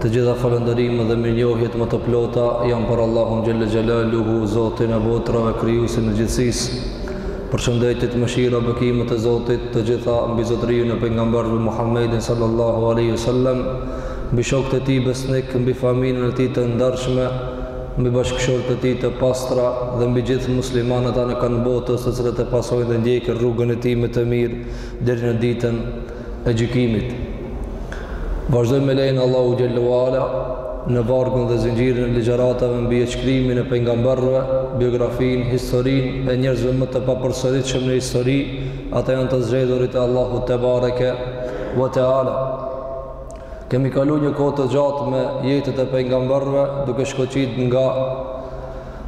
Të gjitha falënderimet dhe mirënjohjet më të plota janë për Allahun xhelle xhelaluhu, Zotin e botrave, krijuesin e gjithësisë. Përshëndetjet, mëshira, bekimet e Zotit, të gjitha mbi zotëriun e pejgamberëve Muhammedin sallallahu alaihi wasallam, mbi shokët e tij besnik, mbi familjen e tij të ndershme, mbi bashkëshortët e tij të pastra dhe mbi gjithë muslimanët anekënd botës, të cilët e pasojnë dhe ndjekin rrugën e tij më të mirë deri në ditën e gjykimit. Vazhdojmë me lejen e Allahut xhelle ue ala në vargun dhe zinxhirin e ligjëratave mbi jetëshkrimin e pejgamberëve, biografinë, historinë e njerëzve më të papërsëritshëm në histori, ata janë të zgjedhurit e Allahut Tebareke vë Teala. Kemi kalu një kohë të gjatë me jetët e pejgamberëve duke shkoqit nga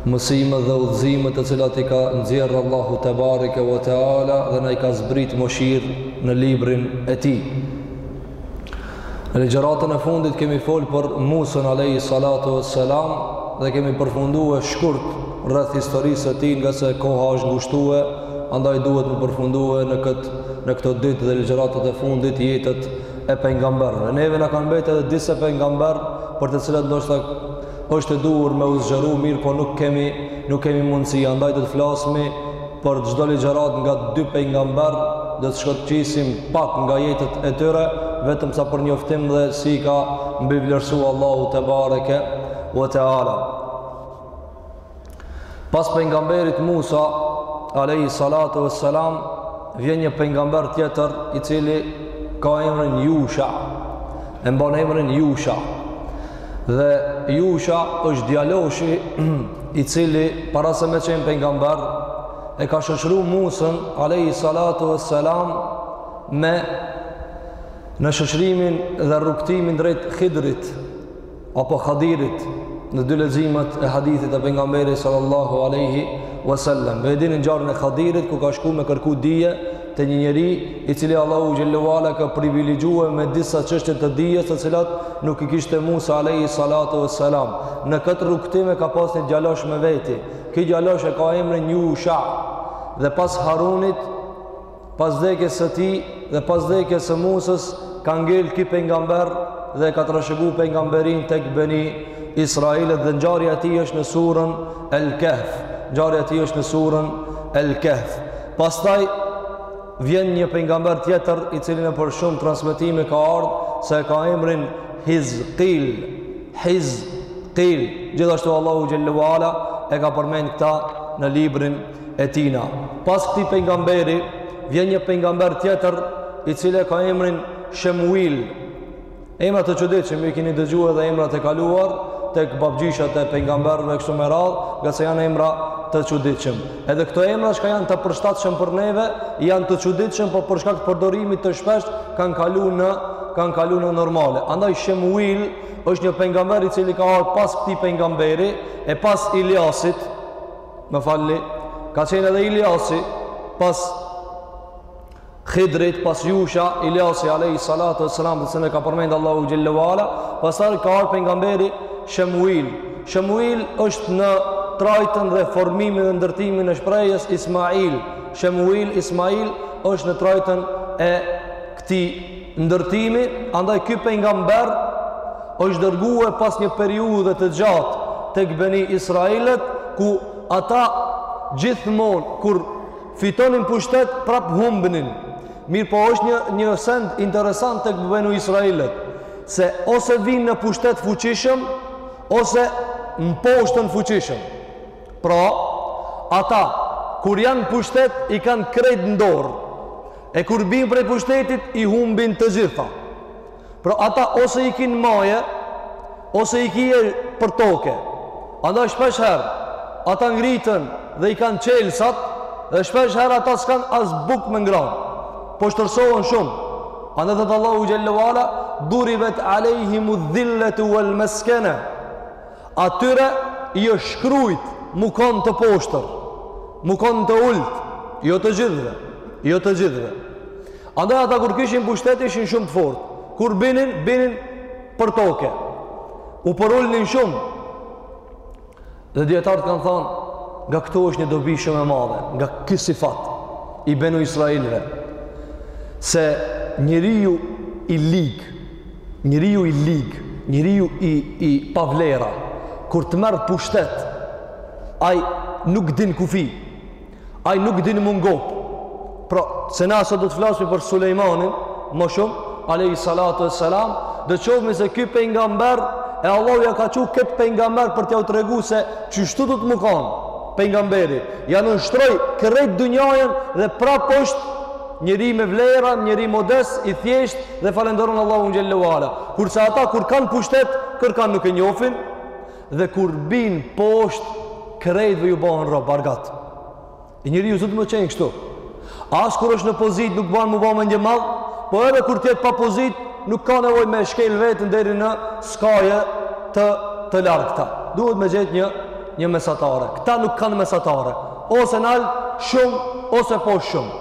mësimet dhe udhëzimet të cilat i ka nxjerrë Allahu te bareke ve teala dhe na i ka zbrit mëshirë në librin e tij. Në ligjëratën e fundit kemi folë për Musën alayhi salatu vesselam dhe kemi përfundu shkurt rreth historisë së tij ngase koha është ngushtue, andaj duhet me përfundu në këtë në këto ditë dhe ligjëratat e fundit jetët e pejgamberëve. Neve na kanë mbetë edhe disa pejgamber për të cilët ndoshta është e duhur me u zgjeru mirë, po nuk kemi nuk kemi mundësi. Andaj do të flasim për çdo ligjëratë nga dy pejgamber, do të shkoqisim pak nga jetët e tyre, vetëm sa për njoftim dhe si i ka mbivlerësu Allahu te bareke u te ala. Pas pejgamberit Musa alayhi salatu wassalam vjen një pejgamber tjetër i cili ka emrin Jusha. E mban emrin Jusha. Dhe Jusha është djaloshi i cili para se me qenë pejgamber e ka shoqëru Musën alayhi salatu wassalam me në shoqërimin dhe rrugëtimin drejt Hidrit apo Hadirit në dy leximet e hadithit të pejgamberit sallallahu alaihi wasallam. E dini ngjarjen e Hadirit ku ka shku me kërku dije te një njeri i cili Allahu xhelle ue ala e ka privilegjue me disa çështje të dijes të cilat nuk i kishte Musa alaihi salatu wassalam. Në këtë rrugëtim e ka pas një djalosh me veti. Ky djalosh e ka emrin Jusha. Dhe pas Harunit pas vdekjes së tij dhe pas vdekjes së Musës ka ngel ky pejgamber dhe e ka trashëgu pejgamberinë tek Beni Israilët dhe ngjarja e tij është në surën El Kahf. Ngjarja e tij është në surën El Kahf. Pastaj vjen një pejgamber tjetër i cili nëpër shumë transmetime ka ardh se e ka emrin Hizkil. Hizkil. Gjithashtu Allahu xhelle ue ala e ka përmend këta në librin e tina. Pas këti pengamberi, vjen një pengamber tjetër, i cili e ka emrin Shemuil. Emra të çuditshëm, i kini dëgju edhe emrat e kaluar, tek babgjyshat e pengamberve kështu me radhë, ngase janë emra të çuditshëm. Edhe këto emra çka janë të përshtatshëm për neve, janë të çuditshëm, por për shkak të përdorimit të shpesht, kanë kalu në, kanë kalu në normale. Andaj Shemuil është një pengamber i cili ka ardh pas këti pengamberi, e pas Iliasit, Më falni, ka qenë edhe Iliasi pas Khidrit, pas Jusha, Iliasi alayhi salatu wassalam, se ne ka përmend Allahu xhel-le ue ala, pastaj ka ardhur pejgamberi Shemuil. Shemuil është në trajtën dhe formimin dhe ndërtimin e shprehjes Ismail. Shemuil Ismail është në trajtën e këtij ndërtimi, andaj ky pejgamber është dërguar pas një periudhe të gjatë tek Beni Israilët, ku ata gjithmonë kur fitonin pushtet prap humbnin. Mirëpo është një, një send interesant tek Benu Israilët, se ose vinë në pushtet fuqishëm, ose mposhten fuqishëm. Pra, ata, kur janë pushtet, i kanë krejt n'dorë. E kur bin prej pushtetit i humbin të gjitha. Pra ata ose i ki n'maje, ose i kije për toke. Andaj shpesh herë, ata ngriten dhe i kanë çelsat, dhe shpesh herë ata s'kanë as bukë me ngran. Poshtërsohen shumë. Andaj thotë Allahu xhel-le ue ala, duribet alejhimu dhilletu uel meskene. Atyre i është shkrujt mu kanë të poshtër, mu kanë të ulët, jo të gjithve, jo të gjithve. Andaj ata kur kishin pushtet ishin shumë të fortë, kur binin, binin për toke, u përulnin shumë, dhe dijetarët kanë thanë, nga këtu është një dobi shumë e madhe, nga ky sifat i Benu Israilve, se njeriu i lig, Njeriu i lig, njeriu i i pa vlera, kur të merr pushtet, ai nuk din kufi. Ai nuk din mu ngop. Pra, se na sot do të flasim për Sulejmanin, më shumë, alayhi salatu wassalam, do të shohim se ky pejgamber e Allahu ja ka çu këtë pejgamber për t'jau tregu se qështu do të mu kanë pejgamberi. Ja nënshtroi krejt dynjajen dhe prapë është njeri me vlera, njeri modest, i thjesht, dhe falënderon Allahun xhelle ue ala. Kurse ata kur kanë pushtet, kërkan nuk e njohin dhe kur bin poshtë krejtve ju bëhen rob, argat. E njeriu s'duhet me qenë kështu. As kur është në pozit nuk ban me u ba mendjemadh, po edhe kur t'jetë pa pozit nuk ka nevoj me shkel veten deri në skaje të, të largëta. Duhet me gjet një, një mesatare. Këta nuk kanë mesatare. Ose nalt shumë, ose poshtë shumë.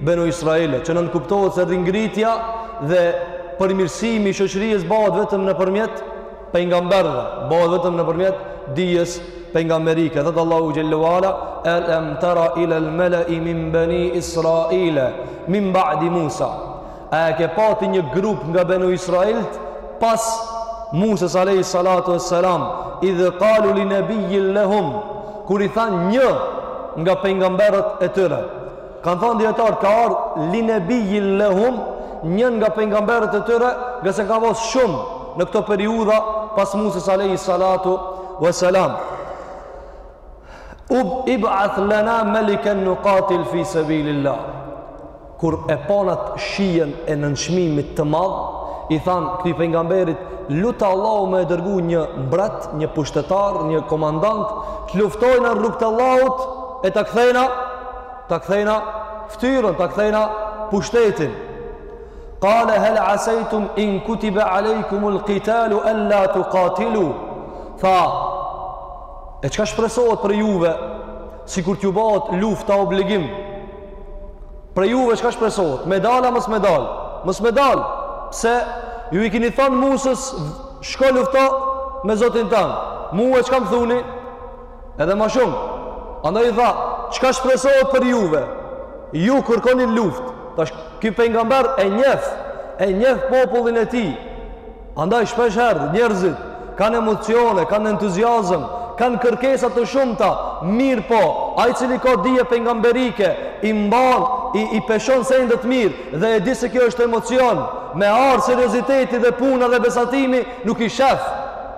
Benu Israilit, që nënkuptohet se ringritja dhe përmirësimi i shoqërisë bëhet vetëm nëpërmjet pejgamberëve, bëhet vetëm nëpërmjet dijes pejgamberike. Thot Allahu xhallahu ala, "Alam tara ila al-mala'i min bani Israila min ba'di Musa." A e ke pa ti një grup nga Benu Israilit pas Musës alayhi salatu wassalam, idh qalu li nabiyyin lahum, kur i than një nga pejgamberët e tyre, Kanë thënë dietar ka ardhur linebijil lehum një nga pejgamberët e tyre, se ka pas shumë në këto periudha pas Musës alayhi salatu wa salam. Ib'ath lana malikan nuqatil fi sabilillah. Kur e panë shijen e nënçmimit të madh, i than këtij pejgamberit, lute Allahun me e dërgu një mbret, një pushtetar, një komandant, të luftojnë në rrugt të Allahut e ta kthejna ta kthejna ftyrën, ta kthejna pushtetin. Kale hel asejtum in kutibe alejkumul kitalu alla tukatilu. Tha, e çka shpresohet prej juve, sikur t'ju bëhet lufta obligim, prej juve çka shpresohet, me dal a mos me dal, mos me dal, se ju i kini thonë musës, shko lufto me zotin tand, mu e çka më thuni, Edhe ma shumë. Andaj i tha, çka shpresohet prej juve? Ju kërkoni luft. Tash ky pejgamber e njef, e njef popullin e tij. Andaj shpesh herë, njerëzit, kanë emocione, kanë entuziasm, kanë kërkesa të shumta, mirëpo, ai i cili ka dije pejgamberike, i mban, i, i peshon sendet mirë, dhe e di se kjo është emocion, me ardh serioziteti dhe puna dhe besatimi, nuk i shef.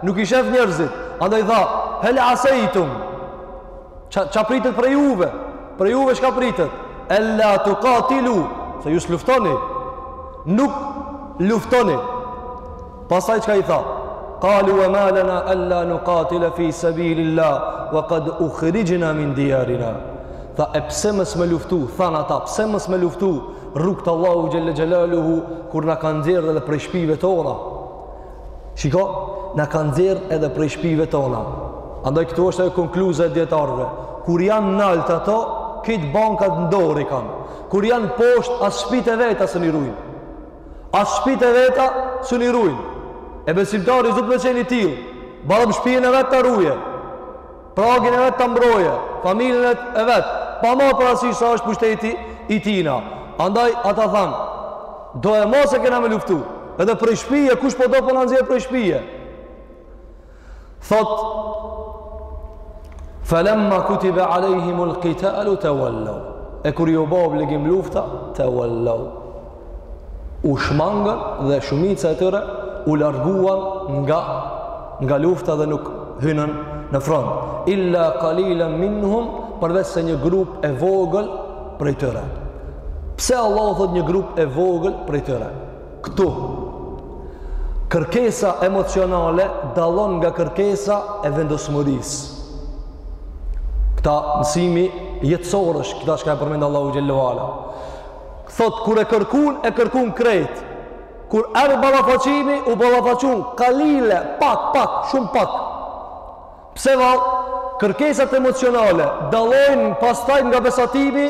Nuk i shef njerëzit. Andaj i tha, hel asejtum. Ça, ça pritet prej juve? Prej juve çka pritet? Ella tukatilu. Se ju s'luftoni. Nuk luftoni. Pastaj çka i tha? Kalu ue ma lena ella nukatile fi sebililah wa kad ukhrixhna min dijarina. Tha, e pse mos me luftu? Than ata, pse mos me luftu? N'rrugë t'Allahut Xhelle Xhelaluhu, kur na kanë nxjerrë edhe prej shpive tona. Shiko, na kanë nxjerrë edhe prej shpive tona. Andaj këtu është ajo konkluza e dijetarëve. Kur janë nalt ato, krejt bankat në dorë i kanë. Kur janë poshtë, as shpitë e veta s'un i rujnë. As shpitë e veta s'un i rujnë. E besimtari s'duhet me qenë i tillë, barem shpijën e vet ta rujë. Pragin e vet ta mbrojë, familjen e vet, pa marrë parasysh sa është pushteti i tina. Andaj ata thanë, doemos se kena me luftu. Edhe prej shpije, kush po do po na nxjerr prej shpije? Thotë, felemma kutibe alejhimul kitalu tewellau. E kur ju bo obligim lufta, tewellau. u shmangën dhe shumica e tyre u larguan nga nga lufta dhe nuk hynën në front. Illa qalilan minhum përveç se një grup e vogël prej tyre. Pse Allahu thotë një grup e vogël prej tyre? Këtu kërkesa emocionale dallon nga kërkesa e vendosmërisë. Këta mësim jetësor është, këta çka e përmend Allahu xhelle ve ala. Thotë kur e kërkun, e kërkun krejt. Kur erdh ballafaqimi, u ballafaqun kalile, pak, pak, shumë pak. Pse vallë, kërkesat emocionale dallojnë pastaj nga besatimi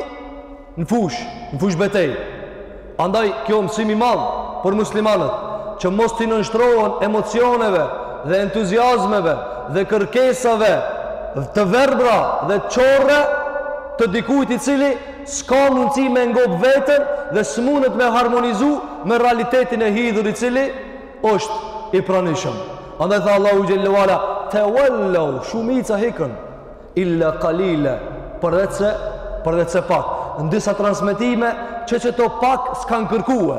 në fushë, në fushëbetejë. Andaj, kjo mësim i madh për muslimanët, që mos t'i nënshtrohen emocioneve dhe entuziazmeve dhe kërkesave të verbra dhe qorre të dikujt i cili s'ka mundësi me ngop veten dhe s'mundet me harmonizu me realitetin e hidhur i cili është i pranishëm. Andaj tha Allahu xhelle ve ala tewellau shumica hikën illa kalile përveçse përveçse pak. Në disa transmetime që qato pak s'kanë kërkue.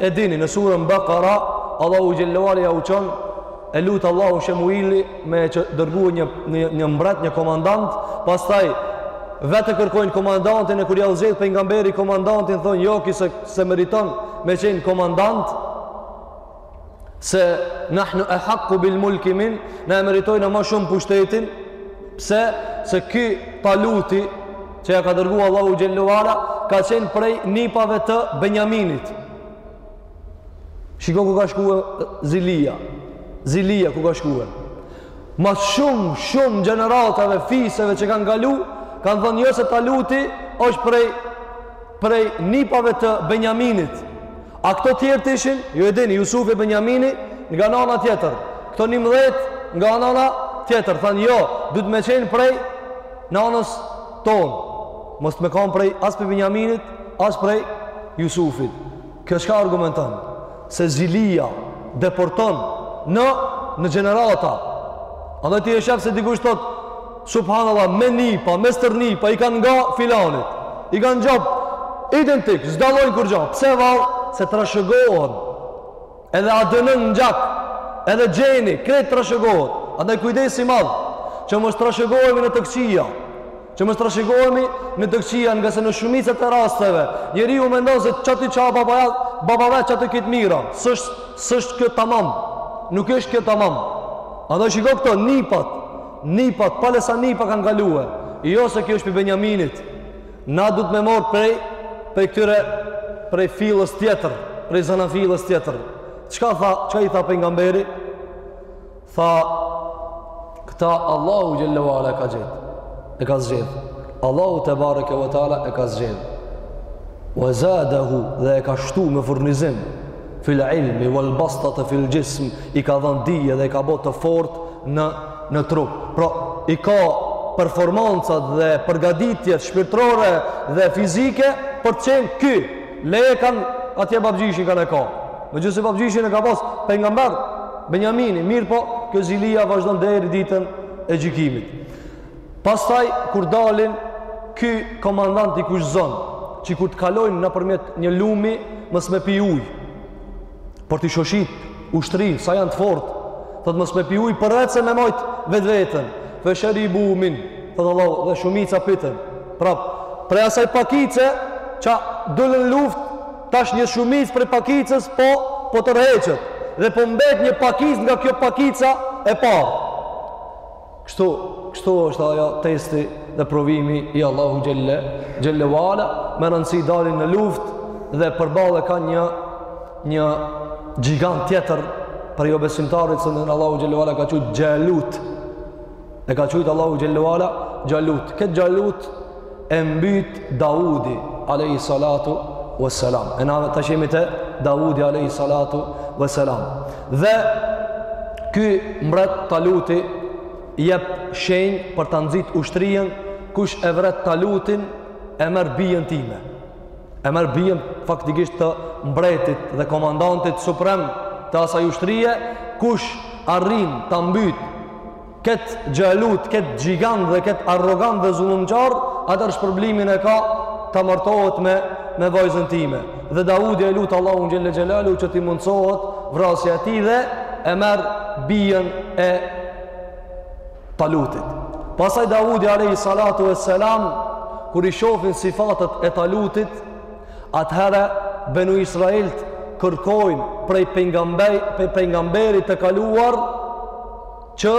E dini në surën Bakara, Allahu xhelle ve ala jau çon, e lut Allahun Shemuili me dërgu një, një, një mbret, një komandant, pastaj vetë kërkojnë komandantin e kur jau zgjedh pejgamberi komandantin, thonë jo ky s'e meriton me qenë komandant, se nahnu ehakku bil mulki min, na e meritojmë ma shumë pushtetin, pse se ky Taluti, që ja ka dërgu Allahu xhelle ve ala, ka qenë prej nipave të Benjaminit. Shiko ku ka shkue zilia. Zilia ku ka shkue. Mas shumë, shumë gjeneratave, fiseve që kanë kalu, kanë thënë jo se Taluti është prej, prej nipave të Benjaminit. A këto tjerët ishin, ju e dini, Jusufi e Benjamini, nga nana tjetër. Këto njëmdhetë nga nana tjetër. Thanë jo, duhet me qenë prej Nanës tonë, mos të me kanë prej as prej Benjaminit, as prej Jusufit. Kjo çka argumenton? Se zilia depërton në, në gjenerata. Edhe ti e shef se dikush thotë, subhanallah, me nipa, me stërnipa, i kanë nga filanit. I kanë gjo identik, s'dallojnë kurgjo. Pse vallë? Se trashëgohen. Edhe ADN-në në gjak, edhe gjeni, krejt trashëgohet. Andaj kujdes i madh që mos trashëgohemi në të këqija. Që mos trashëgohemi në të këqija, ngase në shumicën e rasteve, njeriu mendon se ç'a ti ça ba baba, baba veç ato të mira. S'është s'është kjo tamam. Nuk është kjo tamam. Andaj shiko këto nipat, nipat, pale sa nipa kanë kalue. Jo se kjo është prej Benjaminit. Na duhet me marrë prej, prej këtyre, prej fillës tjetër, prej zanafillës tjetër. Çka, tha, çka i tha pejgamberi? Tha, këtë Allahu xhelle ve ala e ka zgjedh. E ka zgjedh. Allahu tebareke ve teala e ka zgjedh. Wa zadahu dhe e ka shtu me furnizim. fil ilmi wal bastata fil jism i ka dhënë dije dhe i ka bo të fortë në në trup pra i ka performancat dhe përgatitjet shpirtërore dhe fizike për të qenë ky le e kanë atje babgjyshin kanë e ka megjithëse babgjyshin e ka pas pejgamber Benjamini, mirëpo, kjo zilia vazhdon deri ditën e gjykimit. Pastaj kur dalin, ky komandant i kushëzon që kur të kalojnë nëpërmjet një lumi, mos me pi ujë, për ta shoshit ushtrinë, sa janë të fortë, thotë mos me pi ujë, përveç se me majt vetveten, fe sheribu min, thotë Allahu, dhe shumica pitën, pra, prej asaj pakice, që dolën luftë, tash një shumicë prej pakicës, po, po tërheqet, dhe po mbet një pakicë nga kjo pakica e parë. Kështu, kështu është ajo testi dhe provimi i Allahu xhelle, xhelle ve ala, me rëndësi dalin në luftë dhe përballë e kanë një, një gjigant tjetër prej jobesimtarëve se Allahu xhelle ve ala e ka qujt Xhalut. E ka qujt Allahu xhelle ve ala Xhalut. Këtë Xhalut e mbyt Daudi alayhi salatu wassalam. E na tash jemi te Daudi alayhi salatu wassalam. Dhe ky mbret, Taluti, jep shenjë për ta nxit ushtrinë kush e vret Talutin e merr bijën time. E merr bijën faktikisht të mbretit dhe komandantit suprem të asaj ushtrie, kush arrin ta mbyt Këtë Xhalut, këtë gjigant dhe këtë arrogant dhe zullumqar, atëherë shpërblimin e ka të martohet me, me vajzën time. Dhe Davudi e lut Allahun Xhel-le Xhelaluhu që t'i mundësohet vrasja e tij dhe e merr bijën e Talutit. Pastaj Davudi alejhi salatu ves-selam, kur i shofin sifatet e Talutit, atëherë benu Israilët kërkojnë prej pengamberit të kaluar, që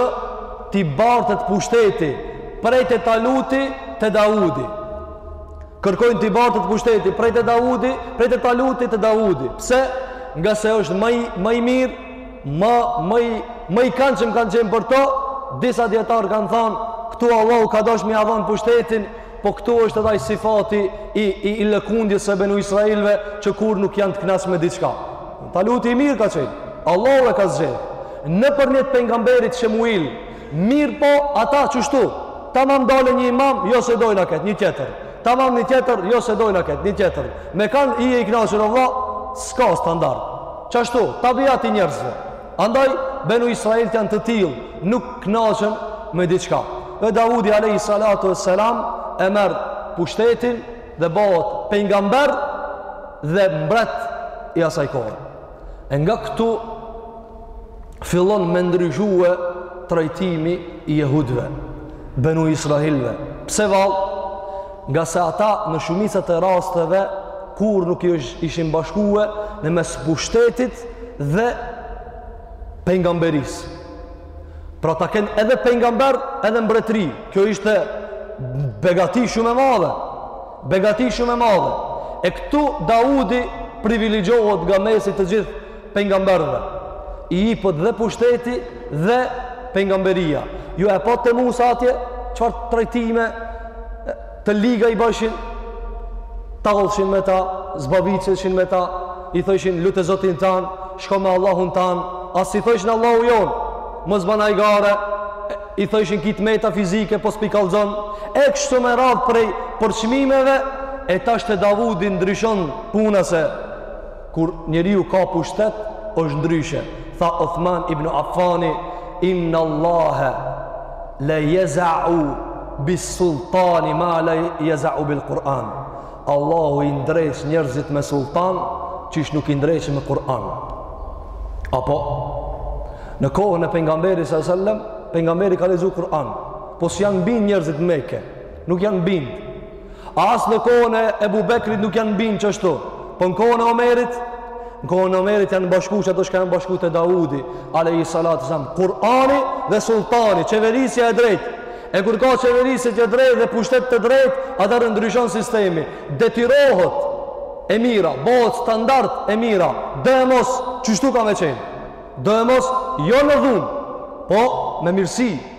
t'i bartet pushteti prej te Taluti te Daudi, kërkojnë t'i bartet pushteti prej te Daudi, prej te Taluti te Daudi. Pse? Ngase është ma i, ma i mirë, ma, ma i, ma i kandshëm kanë qenë për to. Disa dijetarë kanë thanë këtu Allahu ka dasht me ia dhanë pushtetin Po këtu është edhe ai sifati i i, i lëkundjes së benu Israilve që kur nuk janë të kënaqur me diçka. Taluti i mirë ka qenë. Allahu e ka zgjedhur. Nëpërmjet pejgamberit Shemuil, mirëpo ata qashtu. Tamam del një imam, jo s'e dojmë na këtë, një tjetër. Tamam një tjetër, jo s'e dojmë na këtë, një tjetër. Me kan je i kënaqur? Vallah, s'ka standard. Qashtu, tabiati i njerëzve. Andaj, benu Israilët janë të tillë, nuk knaqen me diçka. Dhe Davudi alejhi salatu ves-selam e merr pushtetin dhe bëhet pengamber dhe mbret i asaj kohe. E nga këtu fillon me ndryshue trajtimi i jehudve, benu Israilve. Pse vallë? ngase ata në shumicën e rasteve kurrë nuk i ishin bashkuar në mes pushtetit dhe pejgamberisë. Pra ta kenë edhe pejgamber, edhe mbretëri. Kjo ishte begati shumë e madhe. Begati shumë e madhe. E këtu Daudi privilegjohet nga mesi i të gjithë pejgamberëve, i jepet dhe pushteti dhe pejgamberia ju e patë te Musa atje çfarë trajtime të liga i bajshin tallshin me ta zbavitshin me ta i thojshin lute Zotin tan shko me Allahun tan as s'i thojshin Allahu jonë mos ban hajgare i thojshin ki të meta fizike po s'p'i kallzon e kështu me radhë prej përçmimeve e tash te Davudi ndryshon puna se Kur njeriu ka pushtet, është ndryshe. Tha Uthman ibn Affan, Innallahe le jeza'u bis sultani ma le jeza'u bil Kur'an. Allahu i ndreq njerëzit me sultan, qysh nuk i ndreq me Kur'an. Apo, në kohën e pengamberit alejhi selam, pengamberi ka lexu Kur'an. Po s'i janë bind njerëzit n'Meke, nuk janë bind. As në kohën e Ebu Bekrit nuk janë bo kështu. Po në kohën e Omerit, në kohën e Omerit janë bashku ato çka janë bashku te Daudi, alejhi salatu ue selam, Kurani dhe Sultani, qeverisja e drejtë. E kur ka qeverisje të drejtë dhe pushtet të drejtë, atëherë ndryshon sistemi. Detyrohet e mira, bëhet standard e mira, doemos kështu ka me qenë. Doemos, jo me dhunë, po me mirësi,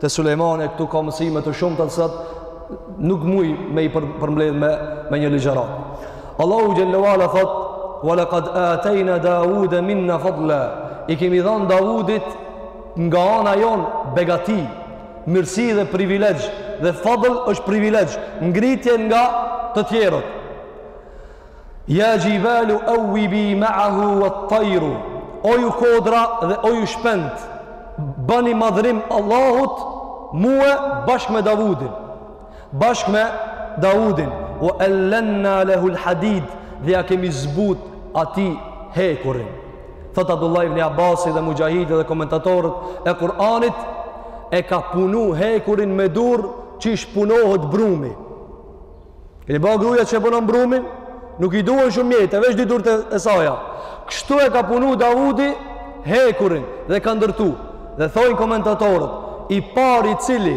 Te Sulejmani këtu ka mësime të shumta saqë nuk muj me i përmbledh me me një ligjëratë. Allahu xhele ue ala thot: "Wa laqad atayna Dawuda minna fadla." I kemi dhënë Davudit nga ana jonë begati, mirësi dhe privilegj dhe fadl është privilegj, ngritje nga të tjerët. Ja jibalu awwibi ma'ahu wat-tayru. O ju kodra dhe o ju shpend, bëni madhrim Allahut, mua, bashkë me Davudin. Bashkë me Davudin, wa alanna lahu al-hadid, dhe ia kemi zbut atij hekurin. Thot Abdullah ibn Abbasi dhe Mujahidi dhe komentatorët e Kur'anit e ka punu hekurin me dur qysh punohet brumi. Keni pa gruja që e punon brumin, nuk i duhen shumë mjete, veç dy durët e saja. Kështu e ka punu Davudi hekurin dhe ka ndërtu. Dhe thojnë komentatorët, i pari i cili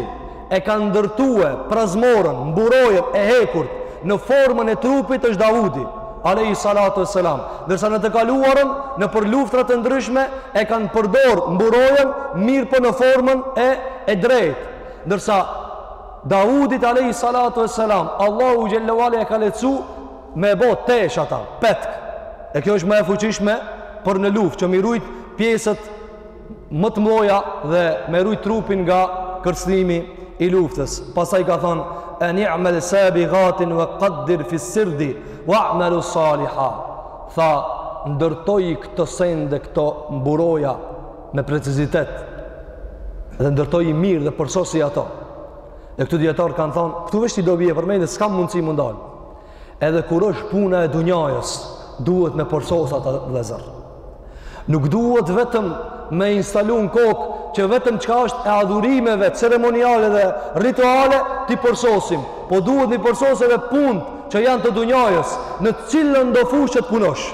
e ka ndërtue parzmoren, mburojën e hekurt në formën e trupit është Davudi, alejhi salatu ue selam. Ndërsa në të kaluarën, nëpër luftra të ndryshme, e kanë përdorë mburojën mirëpo në formën e, e drejtë. Ndërsa Davudit alejhi salatu ue selam, Allahu xhele ue ala e ka lehtësu me bo tesh ata, petk. E kjo është më e fuqishme për në luftë, që me i rujt pjesët më të mëdhaja dhe me rujt trupin nga kërcënimi i luftës. Pastaj ka thonë, eni'mel sabigatin ve kaddir fis-serdi, va'melu saliha. Tha, ndërtoji këto sende, këto mburoja, me precizitet dhe ndërtoji mirë dhe përsosi ato dhe këtu dijetarët kanë thonë këtu veç një dobi e përmendi s'kam mundësi m'u ndal edhe kur është puna e dunjajës duhet me përsos atë vllezër nuk duhet vetëm me instalu në kokë që vetëm çka është e adhurimeve ceremoniale dhe rituale t'i përsosim po duhet me i përsos edhe punët që janë të dunjajës në cilëndo fushë të punosh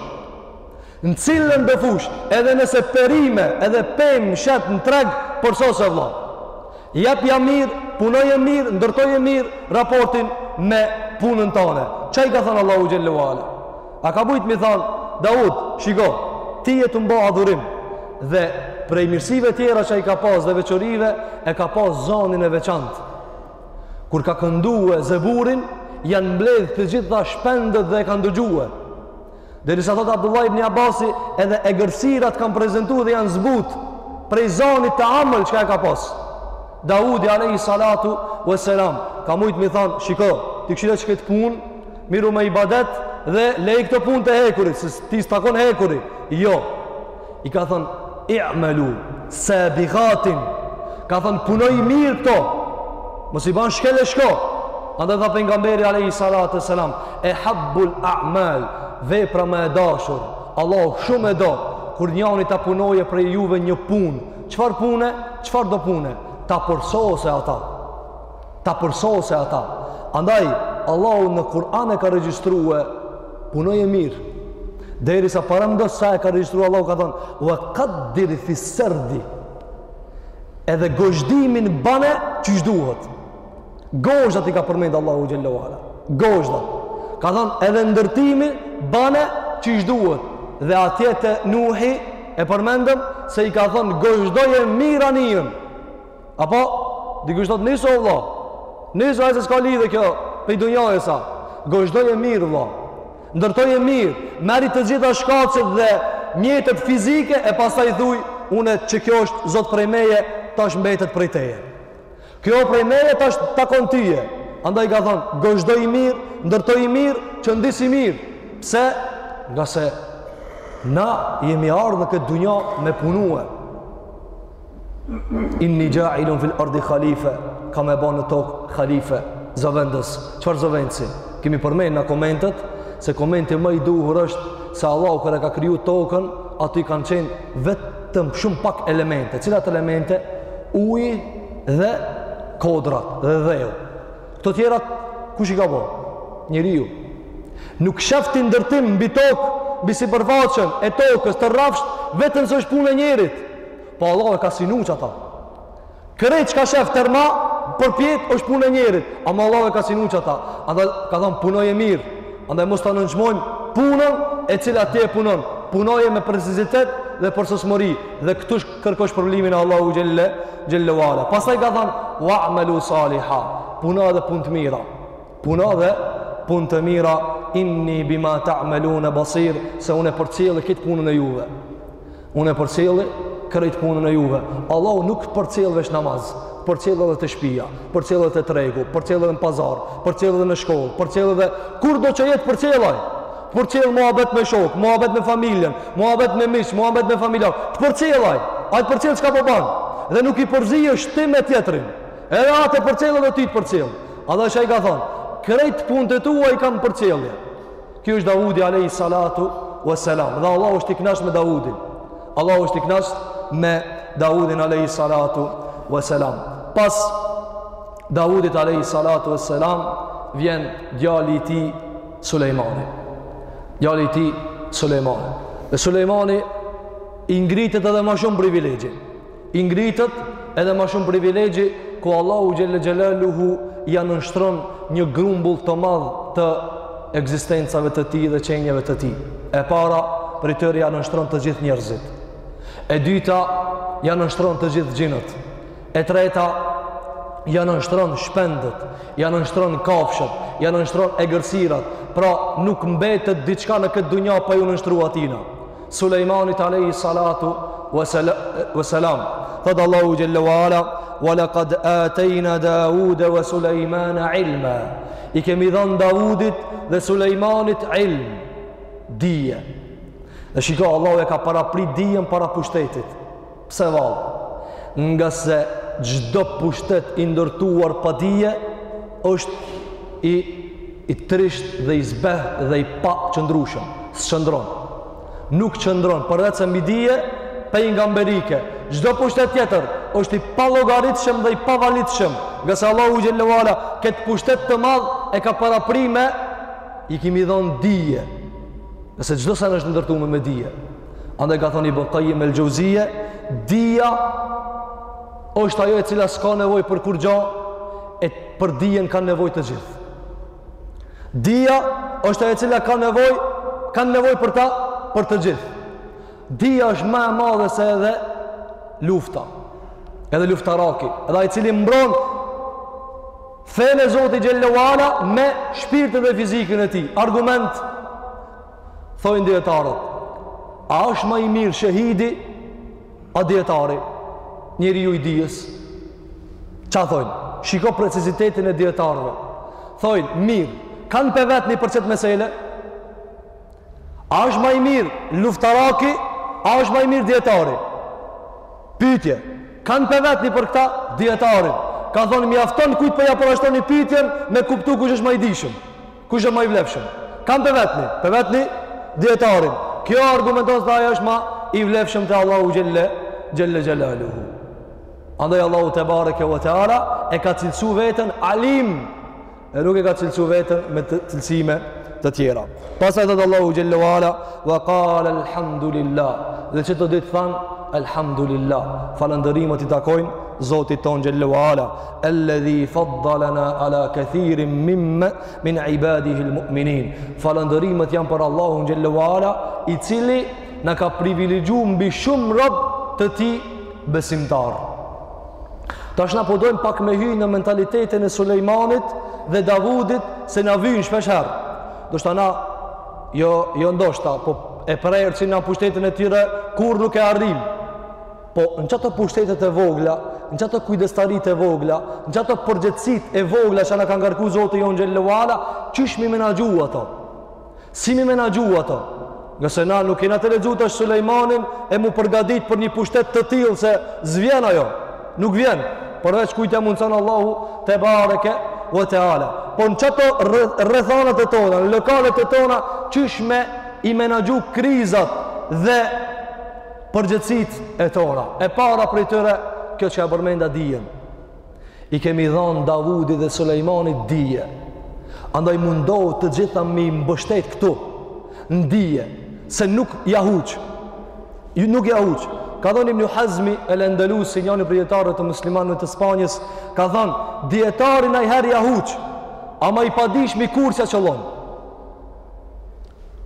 N'cilëndo fushë edhe nëse perime edhe pemë shet në treg përsose vlla jepja mirë punoje mirë ndërtoje mirë raportin me punën tane ça i ka thënë Allahu Xhelle ue Ala a ka mujt m'i thënë Daud shiko ti je tu m'ba adhurim dhe prej mirësive tjera që i ka pas dhe veçorive e ka pas zonin e veçantë kur ka këndue Zeburin janë mbledh të gjitha shpendet dhe e kanë dëgjue Derisa thotë Abdullah ibn Abasi edhe egërsirat kanë prezentu dhe janë zbut prej zanit të amël çka e ka pas Daudi alejhi salatu ve selam ka mujt m'i thanë shiko ti kshire që këtë punë mirru me ibadet dhe leje këtë punë të hekurit se ty s'takon hekuri jo I ka thënë, i'melu sabigatin, ka thënë, punoji mirë këto, mos i ban shkel e shko, andaj tha Pejgamberi, alejhi salatu ve selam, ehabbul a'mal, vepra ma e dashur, Allahu shumë e do, kur njani ta punojë prej juve një punë, çfarë pune, çfarëdo pune, ta përsosë ata, ta përsosë ata. Andaj, Allahu në Kur'an e ka regjistruar punoje mirë. Derisa, paramendo sa e ka regjistruar Allahu ka thonë, ue kaddir fis-serdi. Edhe gozhdimin bane qysh duhet. Gozhdat i ka përmendë Allahu Xhelle ue Ala. Gozhdat. Ka thonë, edhe ndërtimin bane qysh duhet. Dhe atje te Nuhi e përmendëm se i ka thonë, gozhdoje mirë anijen. Apo, dikush thotë nisu, vlla. Nisu, se s'ka lidhje kjo, pej dunjaje sa. Gozhdoje mirë, vlla. Ndërtoje mirë, merri të gjitha shkaqet dhe mjetet fizike, e pastaj thuj, unë qe kjo është zot prej meje, tash mbetet prej teje. Kjo prej meje, tash të takon tyje. Andaj ka thonë, gozhdoji mirë, ndërtoji mirë, qëndisi mirë. Pse? Ngase, na jemi ardhë në këtë dunja me punue. Inni xhailun fil erdi halife, kam me ba në tokë halife, zëvendës. Çfarë zëvendësi? Kemi përmend në komentet, se komenti ma i duhur është se Allahu kur e ka kriju tokën, aty kanë qenë vetëm shumë pak elemente. Cilat elemente? Uji dhe kodrat dhe dheu. Këto tjerat, kush i ka bo? Njeriu. Nuk shef ti ndërtim mbi tokë, mbi sipërfaqen e tokës të rrafshët, vetëm se është punë e njerit. Po Allahu e ka sinu qata. Krejt çka sheh tërma, përpjetë është punë e njerit. Ama Allahu e ka sinu qata. Andaj ka thonë punoje mirë. Andaj mos ta nënçmojmë punën e cila ti e punon. Punoje me precizitet dhe përsosmëri. Dhe këtu kërkosh shpërblimin e Allahut Xhelle, Xhelle ue Ala. Pastaj ka thonë, wa'melu saliha. Punoni dhe punë të mira. Punoni dhe punë të mira. Inni bima ta'melune basir. Se unë e përcjellë këtë punën e juve. Unë e përcjellë krejt punën e juve. Allahu nuk përcjell veç namaz, përcjell edhe te shpia, përcjell edhe te tregu, përcjell edhe në pazar, përcjell edhe në shkollë, përcjell edhe kudo që je të përcjell ai. Përcjell muhabet me shokë, muhabet me familjen, muhabet me miq, muhabet me familjarë. Të përcjell ai. Ai përcjell çka po ban. Dhe nuk i përzihesh ti me tjetrin. Edhe atë përcjell edhe ty të përcjell. E dhe sheh ai ka thon, krejt punët e tua i kam përcjellë. Ky është Davudi alayhi salatu wa salam. Dhe Allahu është i kënaqur me Davudin. Allahu ashtë i knaqt me Davudin alayhi salatu wa salam. Pas Davudit alayhi salatu wa salam vjen djali i tij Sulejmani. Djali i tij Sulejmani. E Sulejmanit i ngritet edhe ma shumë privilegji. i ngritet edhe ma shumë privilegji ku Allahu Xhelle Xhelaluhu ja nënshtron një grumbull të madh të ekzistencave të tij dhe qenieve të tij e para prej tyre ja nënshtron të gjithë njerëzit e dyta ja nënshtron të gjithë xhinët e treta ja nënshtron shpendët ja nënshtron kafshët ja nënshtron egërsirat pra nuk mbetet diçka në këtë dunja pa ju nënshtru atijna Sulejmanit alejhi salatu wa salam thad Allahu jalla wa ala wa laqad atayna Daud wa Sulejman ilma i kemi dhan Daudit dhe Sulejmanit ilm dije dhe shiko Allahu e ka para prit dijen para pushtetit Pse vallë? Ngase çdo pushtet i ndërtuar pa dije është i i brisht dhe i zbeht dhe i paqëndrushëm, s'qëndron. Nuk qëndron, përveç se mbi dije, pejgamberike. Çdo pushtet tjetër, është i pallogaritshëm dhe i pavalidshëm, ngase Allahu Xhelle ue Ala, këtë pushtet të madh, e ka parapri me, i kimi dhonë dije, nëse çdo sen është i ndërtum me me dije, Andaj ka thon Ibn Qayyim el-Jauziyje, dija është ajo e cila s'ka nevojë për kurrgja e për dijen kanë nevojë të gjithë. Dija është ajo e cila ka nevojë, kanë nevojë për ta për të gjithë. Dija është ma e madhe se edhe lufta. Edhe luftaraki, edhe ai i cili mbron fenë e Zotit xhelle ue ala me shpirtin dhe fizikën e tij. Argument thojnë dijetarët, a është ma i mirë shehidi, a dijetari, njeriu i dijes? Ça thojnë? Shiko precizitetin e dijetarëve. Thojnë, mirë, kan p'e vetni për qet mesele? A është ma i mirë luftaraki, a është ma i mirë dijetari? Pytje, kan p'e vetni për këta? Dijetarin. Ka thonë, mjafton kujt po ja parashtroni pytjen me kuptu kush është ma i dijshëm. Kush është ma i vlefshëm? Kan p'e vetni? P'e vetni dijetarin. Kjo argumenton se ai është ma i vlefshëm te Allahu xhelle xhelaluhu. Andaj Allahu tebareke ve teala e ka cilësu veten alim. E nuk e ka cilësu veten me cilësime të tjera. Pastaj thot Allahu xhelle ve ala wa qala alhamdulillah. Dhe që të dytë thanë alhamdulillah. Falënderimet i takojnë Zotit tonë xhelle ve ala. Alladhi faddalana ala kathirin mimma min ibadihi almu'minin. Falënderimet janë për Allahun xhelle ve ala, i cili na ka privilegju mbi shumë rob të tij besimtarë. Tash na po dojmë pak me hy në mentalitetin e Sulejmanit dhe Davudit se na vyjnë shpeshherë. Ndoshta na jo jo ndoshta, po e prerë që na pushtetin e tyre kurrë nuk e arrijmë. Po në qato pushtetet e vogla, në qato kujdestaritë e vogla, në qato përgjegjësitë e vogla që na ka ngarku Zoti jonë xhelle ve ala, qysh me i menaxhu ato? Si mi menaxhu ato? Ngase na nuk jena tu e lexu tash Sulejmanin e m'u përgatit për një pushtet të tillë se s'vjen ajo, nuk vjen. Përveç kujt ja mundëson Allahu tebareke ve teala. Po në qato rrethanat e tona, në lokalet e tona, qysh me i menaxhu krizat dhe Përgjegjësitë e tona, e para prej tyre, kjo që e përmenda dijen, i kemi dhanë Davudit dhe Sulejmanit dije, andaj mundohu të gjitha mi mbështet këtu, në dije, se nuk ja huq, nuk ja huq. Ka thënë Ibn Hazmi el Andalusi, njoni prej dijetarëve të muslimanëve të Spanjës, ka thënë, dijetari najherë ja huq, ama i padijshmi kurrë s'ja qëllon.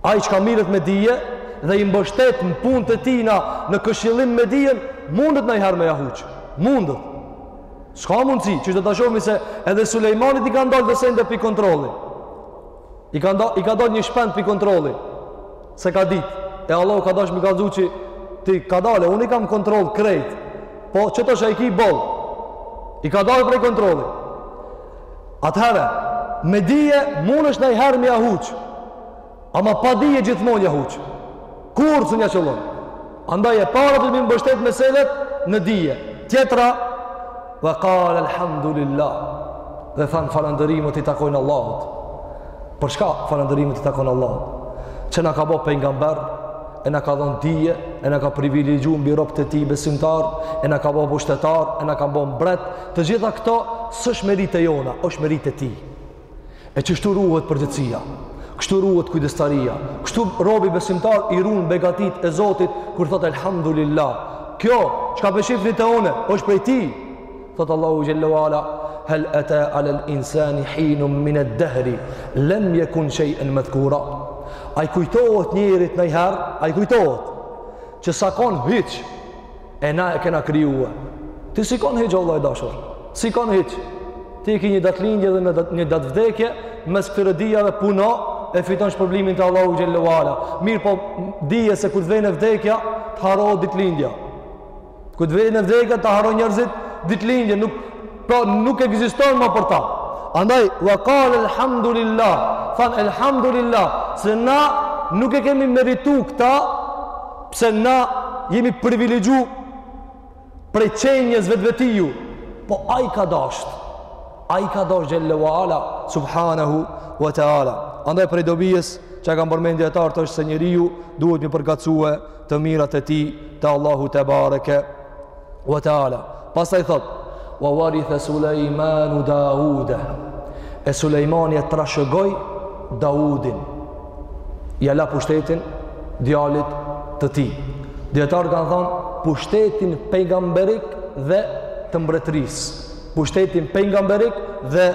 Ai çka mirret me dije dhe i mbështet në punët e tina në këshillim me dijen, mundet najherë me ja huq. Mundet. S'ka mundësi, që do ta shohim se edhe Sulejmanit i ka dalë do sende prej kontrolli. I, i ka dalë një shpend prej kontrolli. S'e ka ditë. E Allahu ka dashtë me kallzu që ti kadalë, unë i kam kontroll krejt. Po qeto çka i ki boll. I ka dalë prej kontrolli. Atëherë, me dije mund është najherë me ja huq, ama pa dije gjithmonë ja huq. Kurrë s'ja qëllon. Andaj e para është me i mbështet meselet në dije. Tjetra, ve kale alhamdulillah, dhe thanë falënderimet i takojnë Allahut. Për çka falënderimet i takojnë Allahut? Që na ka bo pejgamberë, e na ka dhonë dije, e na ka privilegju mbi robët e tij besimtarë, e na ka bo pushtetarë, e na ka bo mbretë, Të gjitha këto s'është meritë e jona, është meritë e tij. E kështu ruhet përgjegjësia. Kështu ruhet kujdestaria. Kështu robi besimtar i ruan begatitë e Zotit kur thotë elhamdulillah. Kjo çka po shihni te unë është prej tij. Thotë Allahu xhel-le ve ala hal ata ala al insani hinun min ad dahr lam yakun shay'an madhkura. A i kujtohet njerit najherë, a i kujtohet që s'a kanë hiç, e na e kena kriju. Ti s'je kanë hiç vlla i dashur. S'je kanë hiç. Ti ke një datëlindje dhe një datëvdekje mes këtyre dyjave puno e fiton shpërblimin te Allahu xhel-le ve ala. Mirëpo dije se kur të vjen vdekja, t'harrohet ditëlindja. Kur të vjen vdekja, ta harrojnë njerëzit ditëlindjen, nuk pra nuk ekziston ma për ta. Andaj wa qala alhamdulillah, thanë alhamdulillah se na nuk e kemi meritu këta Pse na jemi privilegju prej qenies vetvetiu, po ai ka dasht, ai ka dasht xhel-le wa ala, subhanahu wa ta'ala. Andaj prej dobisë që e kam përmend, e treta është se njeriu duhet me i përkatësue të mirat e tij te Allahu tebareke Wa ta'ala. Pastaj thot: "Wa waritha Sulejmanu Dauda." E Sulejmani e trashëgoi Daudin. Ia la pushtetin djalit të tij. Dijetarët kanë thanë pushtetin pejgamberik dhe të mbretërisë. Pushtetin pejgamberik dhe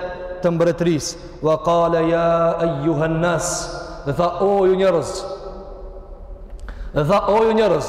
të mbretërisë. Wa qala ya ayyuhan nas. Dhe tha o ju njerëz. Dhe tha o ju njerëz.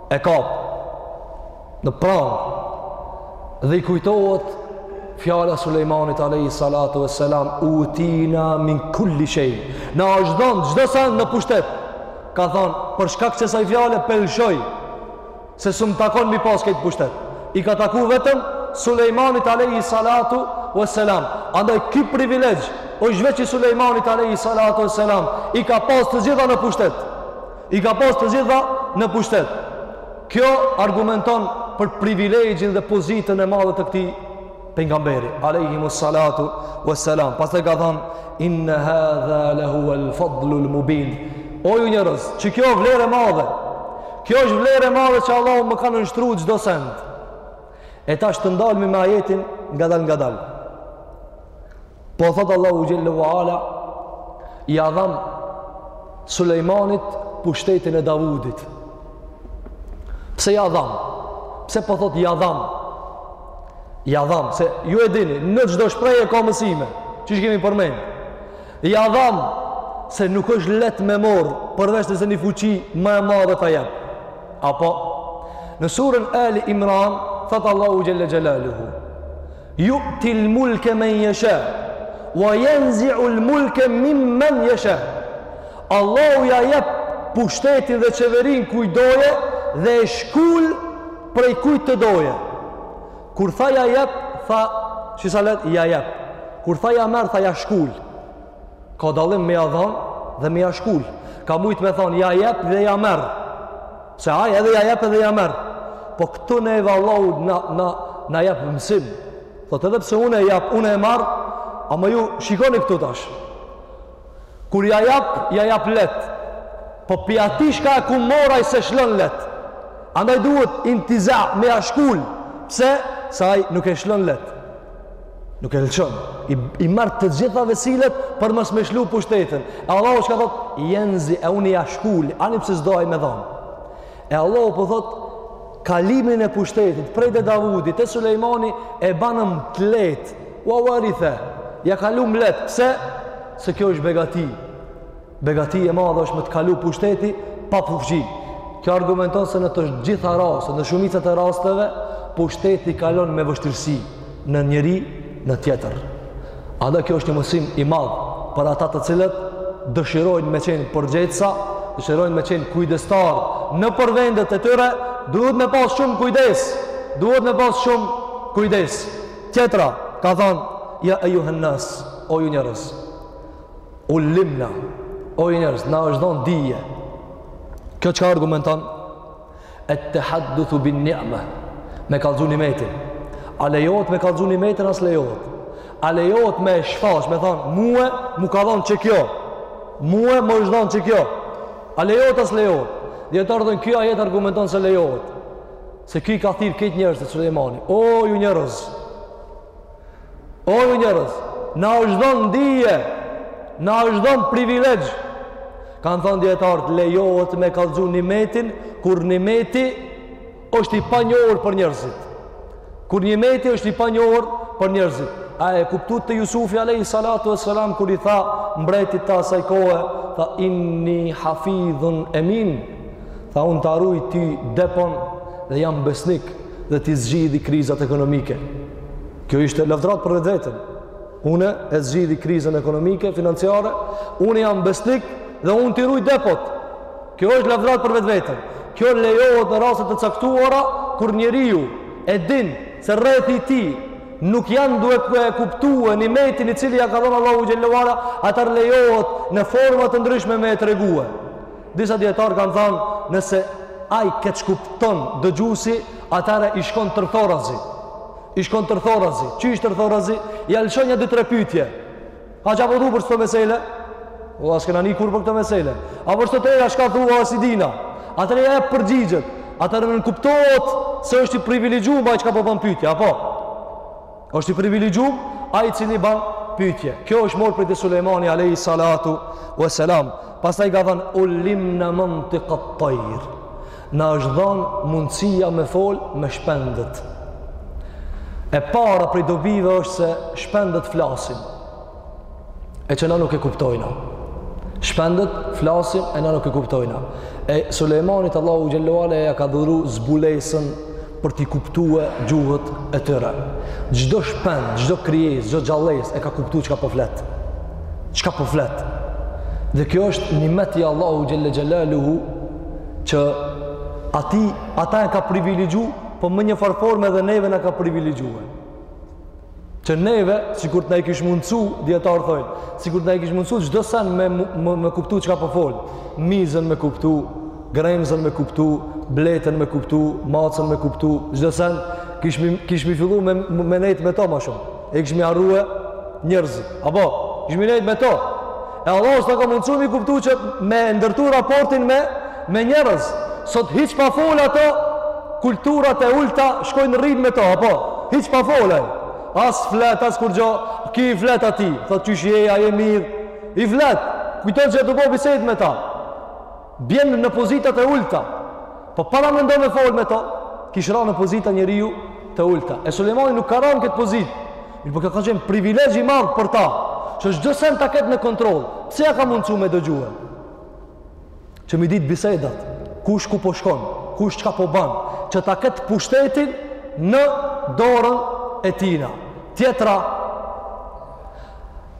e kap në pranë dhe i kujtohet fjala Sulejmanit alayhi salatu vesselam utina min kulli shay na është dhënë çdo send në pushtet ka thanë për shkak kësaj fjale pe lshoj se s'um takon mi pas këtë pushtet i ka taku vetëm Sulejmanit alayhi salatu vesselam andaj ky privilegj është veç i Sulejmanit alayhi salatu vesselam i ka pas të gjitha në pushtet I ka pas të gjitha në pushtet. Kjo argumenton për privilegjin dhe pozitën e madhe të këtij pejgamberi alayhi salatu wassalam. Pastaj ka thënë in hadha lahu al-fadlu al-mubin. O ju njerëz, qe kjo vlerë e madhe. Kjo është vlerë e madhe që Allahu më ka nënshtruar çdo send. E tash të ndalmi me ajetin ngadal ngadal. Po thot Allahu xhelle ve ala ia dham Sulejmanit pushtetin e Davudit. Pse ia dham? Pse po thot ia dham? Ia dham se ju e dini, në çdo shprehje ka mësime. Qysh kemi përmend? Ia dham se nuk është leht me marr përveç nëse një fuqi më e madhe ta jep. Apo në surën Ali Imran thot Allahu xhelle xhelaluhu Yu'til mulke men yasha wa yanzi'ul mulke mimmen yasha. Allahu ja jep pushtetin dhe qeverinë kujt të doje dhe e shkul prej kujt të doje. Kur tha ja jep, tha qysh sa leht ja jep. Kur tha ja merr, tha ja shkul. Ka dallim me ja dhanë dhe me ja shkul. Ka mujt me thanë, ja jep dhe ja merr. Se aj edhe ja jep edhe ja merr. Po këtu ne edhe Allahu na, na, na jep mësim. Thot edhe pse unë e jap, unë e marr, ama ju shikoni këtu tash. Kur ja jep, ja jep leht. Po pi atij çka e ke marr aj s'e lshon leht. Andaj duhet intiza me ja shkul. Pse? Se aj nuk e lshon leht. Nuk e lëshon. I, i merr të gjitha vesilet për mos me lshu pushtetin. E Allahu çka thot, jenzi'u, ia shkul, ani pse s'do aj me dhan. E Allahu po thot, kalimin e pushtetit, prej te Davudi te Sulejmani, e banëm të lehtë, ue uarithe, ja kalum leht, se, se kjo është begati. Begati e madhe është me të kalu pushteti pa fuqi. Kjo argumenton se në të gjitha rastet, në shumicën e rasteve, pushteti kalon me vështirësi në njeri në tjetër. Edhe kjo është një mësim i madhë për ata të cilët dëshirojnë me qenë përgjegjësa, dëshirojnë me qenë kujdestarë nëpër vendet e tyre, duhet me pas shumë kujdes, duhet me pas shumë kujdes. Tjetra, ka thanë, ja ejjuhen-nas, o ju njerëz, Ullimna, o ju njerëz, na është dhënë dije. Kjo çka argumenton? Et-tehadduthu bin-nime, me kallzu nimetin. A lejohet me kallzu nimetin, a s'lejohet. A lejohet me shfaq, me thanë, mue, m'u ka dhënë qe kjo. Mue, m'u është dhënë qe kjo. A lejohet, a s'lejohet. Dijetarët thonë, ky ajet argumenton se lejohet. Se ky i ka thirr këta njerëzit Sulejmani. O, ju njerëz, O ju njerëz, na është dhonë ndije, na është dhonë privilegj. Kanë thënë dijetarët, lejohet me kallxu nimetin, kur nimeti është i panjohur për njerëzit. Kur nimeti është i panjohur për njerëzit. A e kuptu te Jusufi alejhi salatu ue selam, kur i tha mbretit të asaj kohe, tha inni hafidhun emin, tha unë ta ruj ty depon dhe jam besnik. dhe t'i zgjidhi krizat ekonomike. Kjo ishte lavdëratë për vetveten. Unë e zgjidhi krizën ekonomike, financiare, unë jam besnik dhe unë t'i ruj depot. Kjo është lavdëratë për vetveten. Kjo lejohet në raste të caktuara, kur njeriu e din se rrethi i tij nuk janë duke e kuptue nimetin i cili ia ka dhonë Allahu xhele ue ala, atëherë lejohet në forma të ndryshme me e tregue. Disa dijetarë kanë thanë nëse ai keqkupton dëgjuesi, atëherë i shkon tërthorazi. I shkon tërthorazi. Qysh tërthorazi? Ja lëshon nja dy tre pyetje. A ça po thu për këtë mesele? O a s'ke ni kurrë për këtë mesele. A po s't'thana çka thua as i dina? Atëherë ja jep përgjigjet. Atëherë nënkuptohet se është i privilegjum ai çka po bon pytje, apo? Është i privilegjum ai i cili ban pytje. Kjo është marrë prej te Sulejmani alejhi salatu ue selam. Pastaj ka thanë ullimna mentikat-tajr. Na është dhanë mundësia me folë me shpendët. E para prej dobive është se shpendët flasin. e që na nuk e kuptojna. Shpendët, flasin, e na nuk e kuptojna. E Sulejmanit, Allahu xhele ue ala, ia ka dhuru zbulesën për t'i kuptue gjuhët e tyre. Çdo shpend, çdo krijesë, çdo gjallesë, e ka kuptu çka po flet. Çka po flet. Dhe kjo është nimet i Allahut xhele xhelaluhu, që atij, ata e ka privilegju, po me një farë forme dhe neve na ka privilegjue. që neve, sikur të na kish mundësu, dijetarët thojnë, sikur të na kish mundësu, çdo sen me, me, me kuptu çka po fol, mizën me kuptu, gremzën me kuptu, bletën me kuptu, macën me kuptu, çdo sen, kishim, kishim fillu me, me nejt me to ma shumë, e kishim i harrue njerëzit, apo, kishim nejt me to, E Allahu s'ta ka mundësu m'i kuptu që me ndërtu raportin me, me njerëz. Sot hiç pa fol ato kulturat e ulta shkojnë rrinë me to, apo? Hiç pa fol ai. As flet, as kurrgjo, ky i flet atij. Thot qysh je, a je mirë. I flet, kujton që është tu bo bisedë me ta. Bjen në pozita e ulta. Po paramendo me fol me to, kishë ra në pozita njeri të ulta. E Sulejmani nuk ka ra në këtë pozitë. Mirëpo kjo ka qenë privilegj i madhë për ta. Që çdo sen ta ketë në kontroll. Pse ia ka mundsu me dëgjue? Që mi ditë bisedat. Kush ku po shkon? Kush çka po ban? Që ta ketë pushtetin në dorën e tina. Tjetra,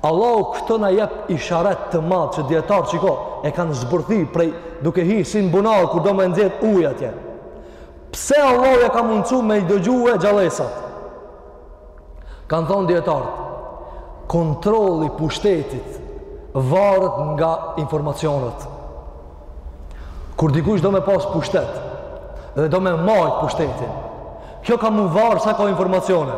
Allahu këtu na jep isharet të madh që dijetarët qikjo e kanë zbërthi prej duke hi si në bunall kur do me nxjerr ujë atje. Pse Allahu e ka mundsu me i dëgjue gjallesat? Kanë thonë dijetarët, kontrolli i pushtetit varet nga informacionet. Kur dikush do me pas pushtet dhe do me majtë pushtetin, kjo ka mu varë sa ka informacione.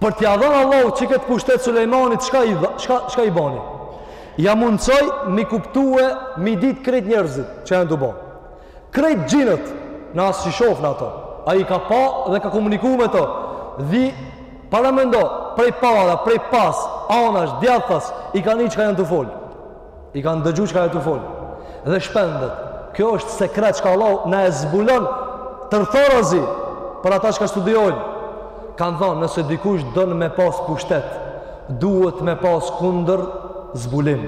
Për t'ia dhon Allahu qiket pushtet Sulejmanit, çka i, çka, çka i bani? Ia mundësoi mi kuptue, mi ditë krejt njerëzit çka janë tu bo. Krejt xhinët, ne as që i shofim ato. Ai i ka pa dhe ka komuniku me to. Dhe, paramendo, prej para, prej pas, anash, djathtas, i ka ni çka janë tu fol. I ka dëgju çka janë tu fol. Dhe shpendët. Kjo është sekret çka Allahu na e zbulon tërthorazi për ata çka studiojnë. Kanë thonë nëse dikush don me pas pushtet, duhet me pas kundërzbulim.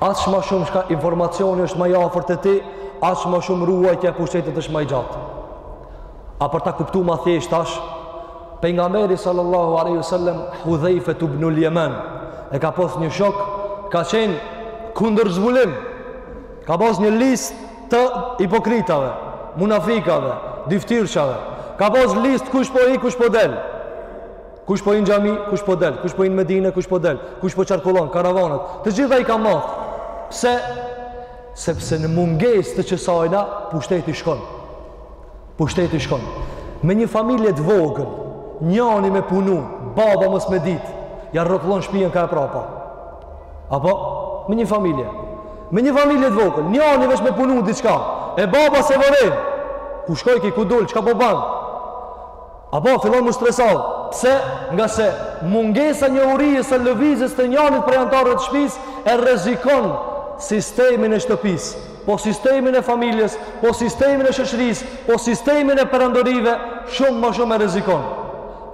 Aq ma shumë çka informacioni është ma i afërt te ti, aq ma shumë ruajtja e pushtetit është ma i gjatë. A për ta kuptu ma thjesht tash, pejgamberi sallallahu alaihi wasallam Hudhejfetu ibnul Jeman e ka pas një shok, ka qenë kundërzbulim. Ka pas një listë të hipokritave, munafikave, dyftyrëshave. Ka pas listë kush po hi kush po del. Kush po hin në xhami, kush po del, kush po hin në Medinë, kush po del, kush po qarkullon karavanët. Të gjitha i ka marr. Pse? Sepse në mungesë të qisajna pushteti shkon. Pushteti shkon. Me një familje të vogël, njani me punu, baba mos me ditë, ia rrotullon shpijen kah e prapa. Apo, me një familje. Me një familje të vogël, njani veç me punu diçka, e baba s'e vërejti, ku shkoi ky, ku dul, çka po ban? Apo, fillon mu stresu, pse ngase mungesa e njohurisë së lëvizjes të njanit prej antarëve t'shpisë, e rrezikon sistemin e shtëpisë. po sistemin e familjes, po sistemin e shoqërisë, po sistemin e perandorive, shumë ma shumë e rrezikon.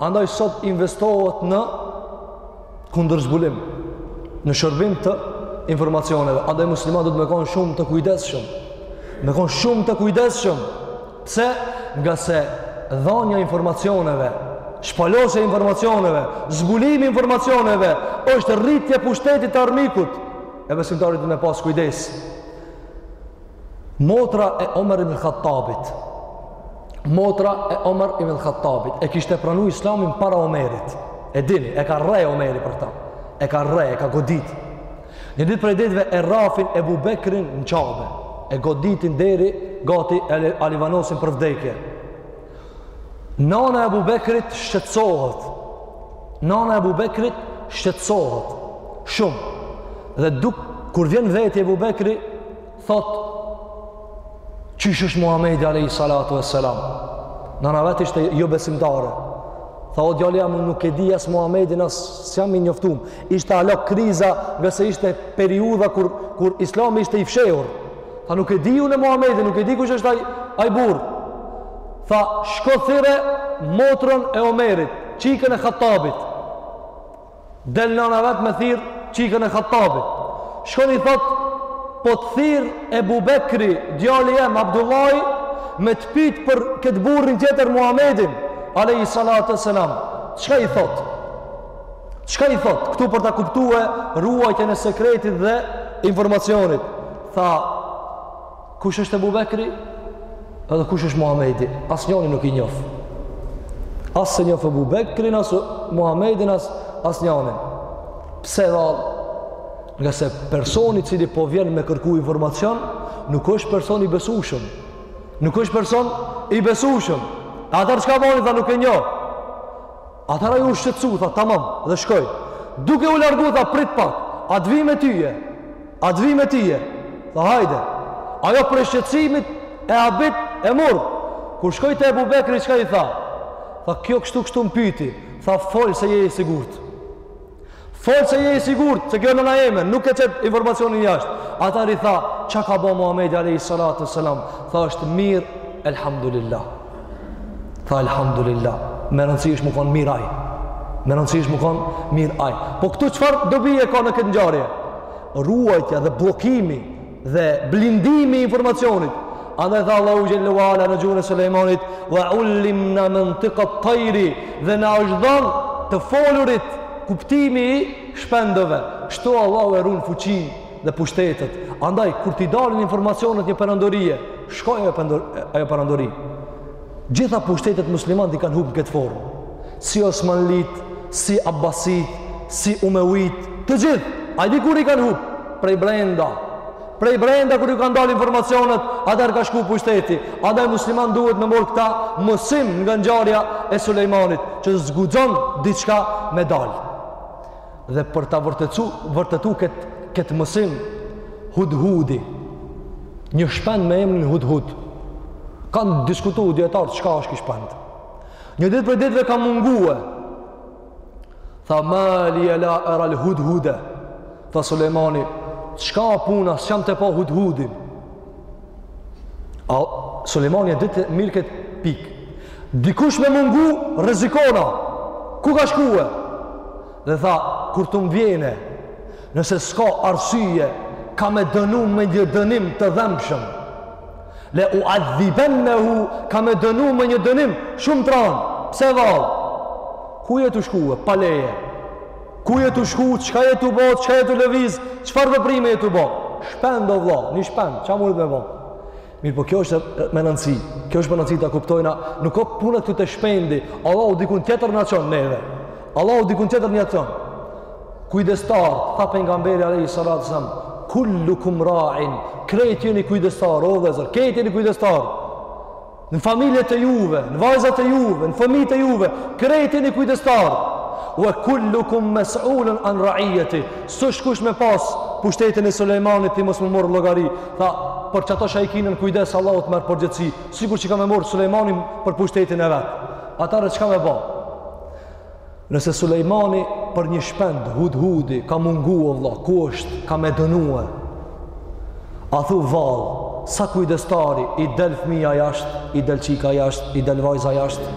Andaj sot investohet në kundërzbulim, në shërbim të informacioneve. Andaj muslimanët duhet me kon shumë të kujdesshëm. Me kon shumë të kujdesshëm. Pse? Ngase dhanja e informacioneve, shpalosja e informacioneve, zbulimi i informacioneve është rritje e pushtetit të armikut E besimtari di me pas kujdes. Motra e Omer ibn Khattabit. Motra e Omer ibn Khattabit. E kishte pranu islamin para Omerit. E dini, e ka rre Omeri për këta. E ka rre, e ka godit. Një ditë prej ditëve e rrafin Ebu Bekrin në Qabe. E goditin deri gati e alivanosin për vdekje. Nana e Ebu Bekrit shqetsohet. Nana e Ebu Bekrit shqetsohet. Shumë. Dhe duk, kur vjen n'veti Ebu Bekri, thot, qysh është Muhammedi alejhi salatu ue selam. Nana vet ishte jo besimtare. Tha, o djali jem, nuk e di as Muhammedin, as s'jam i njoftum. Ishte alok kriza, ngase ishte periudha kur, kur islami ishte i fshehur. Tha nuk e di unë Muhamedin, nuk e di kush është ai ai burr. Tha shko thirre motrën e Omerit, çikën e Khattabit. Del nana vet me thirr çikën e Khattabit. Shkon i thot po të thirr Ebu Bekri, djali jem Abdullahi me të pyet për këtë burrin tjetër Muhamedin, alejhi salatu ue selam. Çka i thot? Çka i thot? Këtu për ta kuptu ruajtjen e sekretit dhe informacionit. Tha kush është Ebu Bekri? Edhe kush është Muhamedi? Asnjonin nuk i njof. As s'e njof Ebu Bekrin as Muhamedin asnjanin. Pse vallë? Ngase personi i cili po vjen me kërku informacion, nuk është person i besushëm. Nuk është person i besushëm. Atëherë çka boni, tha nuk e njoh. Atëherë ju shqetësu, tha, tamam, dhe shkoi. Duke u largu, tha, prit pak, a të vij me ty? A të vij me ty? Tha, hajde. Ajo prej shqetësimit e abit e mur. Kur shkoi te Ebu Bekri, çka i tha? Tha, kjo kështu kështu më pyti. Tha, fol se je i sigurt. Fol se je i sigurt se kjo nëna eme nuk e qet informacionin jashtë. Atëherë i tha, "Çka ka ba Muhamedi alejhi salatu wasselam?" Tha, "Është mirë, elhamdulillah." Tha, "Elhamdulillah." Me rëndësi është me kon mirë ai. Me rëndësi është me kon mirë ai. Po këtu çfarë dobi e ka në këtë ngjarje? Ruajtja dhe bllokimi dhe blindimi i informacionit. Andaj tha Allahu xhelle ue ala në gjuhën e Sulejmanit, "Wa ullimna mantiqa at-tayri" dhe na është dhënë të folurit kuptimi i shpendëve. Kështu Allahu e run fuqinë dhe pushtetet. Andaj kur t'i dalin informacionet një perandorie, shkoi ajo perandori. Gjitha pushtetet muslimanët i kanë hup n'këtë formë. Si Osmanlit, si Abbasit, si Umewit, të gjithë. A di kur i kanë humbë? Prej brenda. Prej brenda kur ju kanë dalë informacionet, atëherë ka shku pushteti. Andaj muslimani duhet me morr këtë mësim nga ngjarja e Sulejmanit, që s'guxon diçka me dalë. Dhe për ta vërtetu, vërtetu këtë këtë mësim Hudhudi. Një shpend me emrin Hudhud. Kanë diskutu dijetarë çka është ky shpend. Një ditë prej ditëve ka mungue. Tha ma lije la eral hudhude. Tha Sulejmani, çka puna, s'jam tu pa Hudhudin. A, Sulejmani e dinte mirë këtë pikë. Dikush me mungu, rrezikona. Ku ka shkue? Dhe tha, kur të më vjene, nëse s'ka arsye, kam me dënu me një dënim të dhembshëm. Le u adhibennehu, kam me dënu me një dënim, shumë t'ranë, pse vallë? Ku je tu shkue, pa leje? Ku je tu shku, çka je tu bo, çka je tu lëviz, çfarë veprime je tu bo? Shpend o vëlla, një shpend, ça munet me bo? Mirëpo kjo është me rëndësi. Kjo është me rëndësi ta kuptojna, nuk o puna këtu te shpendi. Allahu dikun tjetër na çon neve. Allahu dikun tjetër na çon. Kujdestar, tha pejgamberi alejhi salatu ve selam, kullukum ra'in, krejt jeni kujdestar, o vëllazër, krejt jeni kujdestar. në familjet e juve, në vajzat e juve, në fëmijët e juve, krejt jeni kujdestar. Wa kullukum mas'ulun an ra'iyati. S'është kusht me pas pushtetin e Sulejmanit ti mos m'u mor llogari. Tha, për çato që i ki nën kujdes Allahu të merr përgjegjësi, sikur që ka me mor Sulejmanin për pushtetin e vet. Ata rreth çka më bë. Nëse Sulejmani për një shpend hudhudi ka mungu o vlla, ku është, kam me dënue. A thu vallë, sa kujdestari i del fëmija jashtë, i del çika jashtë, i del vajza jashtë.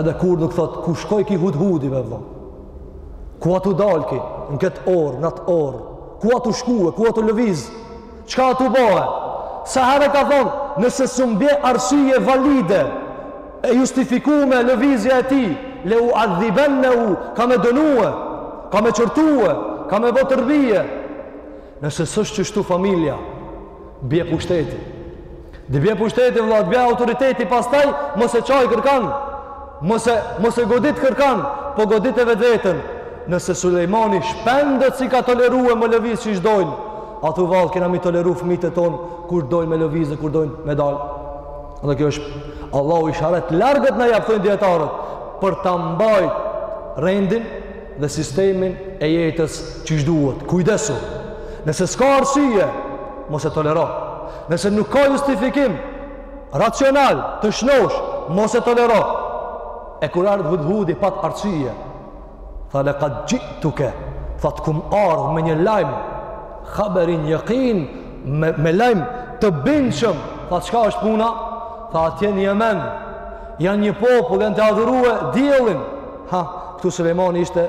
Edhe kurrë nuk thotë, ku shkoi ky hudhudi em vlla. Ku a tu dalë ky, në këtë orë, në atë orë. Ku a tu shkue, ku a tu lëvizë. Çka a tu bo he? Sa herë ka thonë, nëse s'um bje arsye valide e justifikueme lëvizja e tij, le u adhibennehu, kam me dënue, kam me qortue, kam me bo terbije. Nëse s'është qështu familja, bje pushteti. Të bje pushteti vëlla, të bje autoriteti pastaj mos e shaj kërkan. Mos e mos e godit kërkan, po godite vetveten. Nëse Sulejmani shpendët s'i ka tolerue me lëviz qysh dojnë, a thu vallë kena m'i toleru fëmijët e tonë kur dojnë me lëvizë, kur dojnë me dal. Dhe kjo është Allahu isharet t'largët na jep thonë dijetarët për ta mbajt rendin dhe sistemin e jetës qysh duhet. Kujdesu. Nëse s'ka arsye, mos e tolero. Nëse nuk ka justifikim racional të shnosh, mos e tolero. E kur erdh hudhudi pat arsye, tha lekad xhi'tuke, tha të kum ardhë me një lajmë, haberin jekin, me, me lajmë të bindshëm, tha çka është puna, tha atje në Jemen, janë një popull, janë tu adhurue diellin, ha, këtu Sulejmani ishte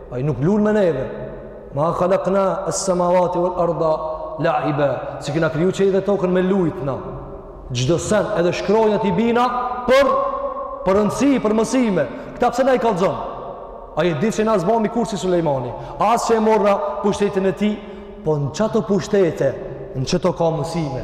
Ai nuk lun me neve. Ma khalaqna as-samawati wal arda la'iba. S'i kena kriju qiejt dhe tokën me lujt na. Çdo sen edhe shkronjat i bina për për rëndësi, për mësime. Këta pse na i kallxon? Ai e di se na s'bahmi kurrë si Sulejmani. As që e morrna pushtetin e tij, po në çato pushtete, në çato ka mësime.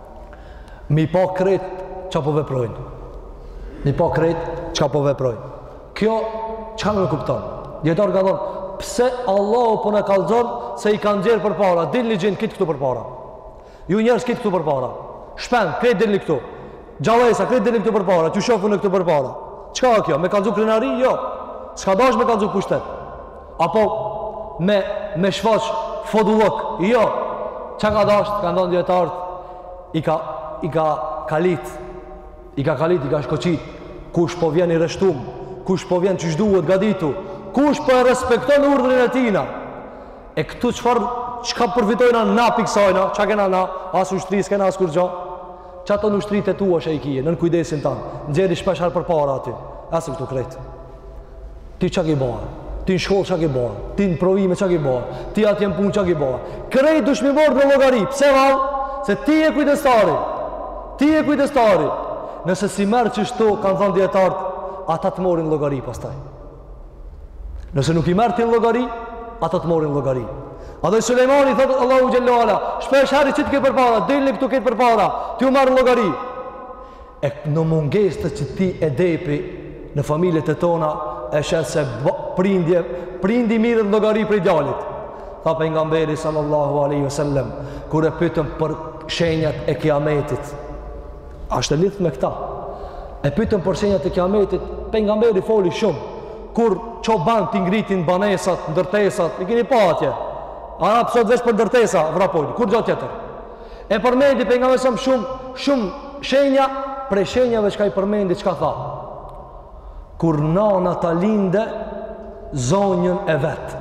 m'i pa krejt ça po veprojnë. M'i pa krejt çka po veprojnë. Kjo çka nënkupton? Dijetarët kanë thonë, pse Allahu po na kallxon se i ka nxjerrë përpara, dilni xhinë krejt këtu përpara. Ju njerëz krejt këtu përpara. Shpend, krejt dilni këtu. Gjallesa, krejt dilni këtu përpara, t'ju shof unë këtu përpara. Çka a kjo? Me kallxu krenari? Jo. S'ka dasht me kallxu pushtet. Apo me me shfaq fodullëk. Jo. Çka ka dashtë, kanë thënë dijetarët i ka i ka kalit. I ka kalit, i ka shkoqit. Kush po vjen i rreshtum, kush po vjen qysh duhet gaditu, kush po e respekton urdhrin e tijna. E këtu çfarë çka përfitojnë na pi kësajna, çka kena na, as ushtri s'kena as kurrgja Çato ushtritë e tua që i kije nën kujdesin tanë, nxjerri shpeshherë përpara aty. Ecni këtu krejt. Ti çka ke ba? Ti në shkollë çka ke ba? Ti në provime çka ke ba? Ti atje në punë çka ke ba? Krejt duhesh m'i morr në llogari. Pse vallë? Se ti je kujdestari. Ti je kujdestari. Nëse s'i merr qështu, kanë thënë dijetarët, ata të morin llogari pastaj. Nëse nuk i merr ti llogari, ata të morin llogari. Edhe Sulejmani thotë Allahu xhel-le ue ala, shpeshherë i qitke përpara, dilni këtu ke përpara, t'ju marr llogari. E në mungesë të qëtij edebi në familjet e tona, e sheh se prindje, prindi mirret në llogari prej djalit. Tha pengamberi sallallahu aleyhi ve sellem, kur e pytën për shenjat e kiametit, Ashtë e lidht me këta. E pytën për shenjat e kiametit, pengamberi foli shumë, kur çobanët i ngritin banesat, ndërtesat, i kini pa atje. Arabt sot veç për ndërtesa, vrapojnë, kurrgjo tjetër. E përmendi pengamberi alejhi selam shumë, shumë shenja, prej shenjave çka i përmendi, çka tha? Kur nana ta linde, zonjën e vet.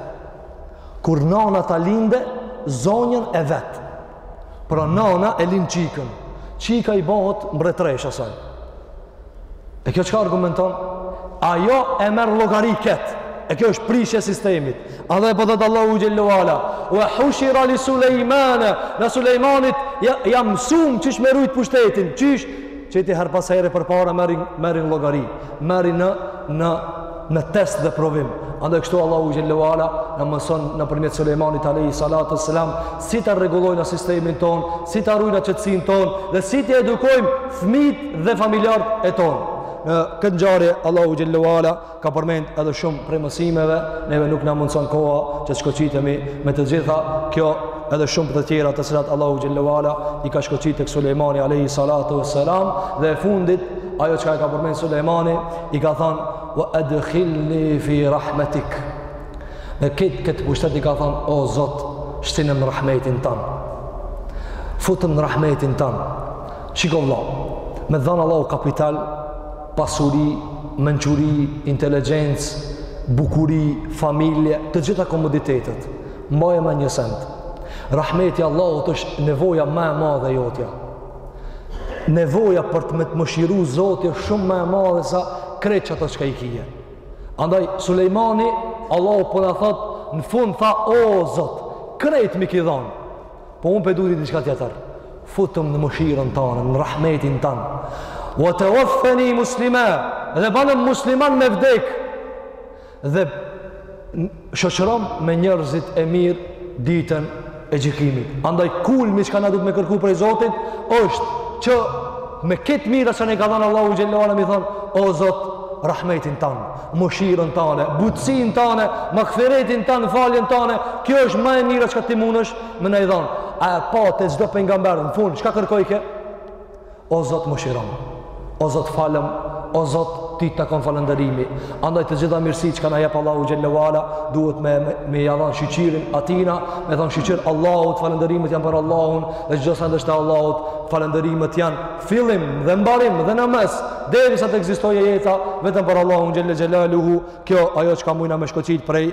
Kur nana ta linde, zonjën e vet. Pra nana e lin çikën. Çika i bëhet mbretreshë asaj. E kjo çka argumenton? Ajo e merr llogari ketë. E kjo është prishje e sistemit. Edhe e po thotë Allahu xhel-le ue ala. Ue hushira li Sulejmane. Na Sulejmanit ja, ja mësum qysh me rujt pushtetin. Qysh? Qiti herë pas here përpara merri, merri n'llogari. Merri në, në në test dhe provim. Andaj kështu Allahu xhallahu ala na mëson nëpërmjet Sulejmanit alayhi salatu selam si ta rregullojna sistemin ton, si ta rujna qetësinë ton dhe si t'i edukojmë fëmijët dhe familjarët e ton. Në këtë ngjarje Allahu xhallahu ala ka përmend edhe shumë prej mësimeve, neve nuk na mundson koha që të shkoqitemi me të gjitha. Kjo edhe shumë të tjera të cilat Allahu xhallahu ala i ka shkoqitur tek Sulejmani alayhi salatu selam dhe e fundit ajo çka e ka përmend Sulejmani i ka thonë wa adkhilni fi rahmatik në krejt këtë pushtet i ka thonë o Zot shtinëm në rahmetin tanë futëm në rahmetin tanë shiko vlla me dhanë Allahu kapital pasuri, mençuri, inteligencë bukuri, familje të gjitha komoditetet mbaje mend një send rahmeti i Allahut është nevoja ma e madhe jotja nevoja për me të mëshiru Zoti është shumë ma e madhe sa krejt ato çka i kije. Andaj, Sulejmani, Allahu po na thotë, në fund tha, o Zotë, krejt m'i ki dhonë, po unë pe du edhe diçka tjetër, futëm në mëshirën tanë, në rahmetin tanë, wa tawaffani muslime, dhe banëm musliman me vdekë, dhe shoqëron me njerëzit e mirë ditën e gjykimit. Andaj kulmi çka na duhet me kërku prej Zotit është që me këto të mira që na ka dhanë Allahu xhallahu ala me i thon o Zot rahmetin tan, mëshirën tane, butësin tane, magfiretin tan, faljen tane, kjo është ma e mira çka ti mundesh me na i dhon. A e pa te çdo pejgamber në fund çka kërkojke? O Zot mëshirom. O Zot falëm. O Zot ty të takon falënderimi. Andaj të gjitha mirësitë çka na jep Allahu xhallahu ala duhet me me ia dhënë shqyqirin atina, me ia dhënë shqyqir Allahut, falënderimet janë për Allahun dhe çdo send është e Allahut, falënderimet janë fillim dhe mbarim dhe në mes derisa të ekzistojë jeta vetëm për Allahun xhallahu xhelaluhu. Kjo ajo çka mujna me shkoqit prej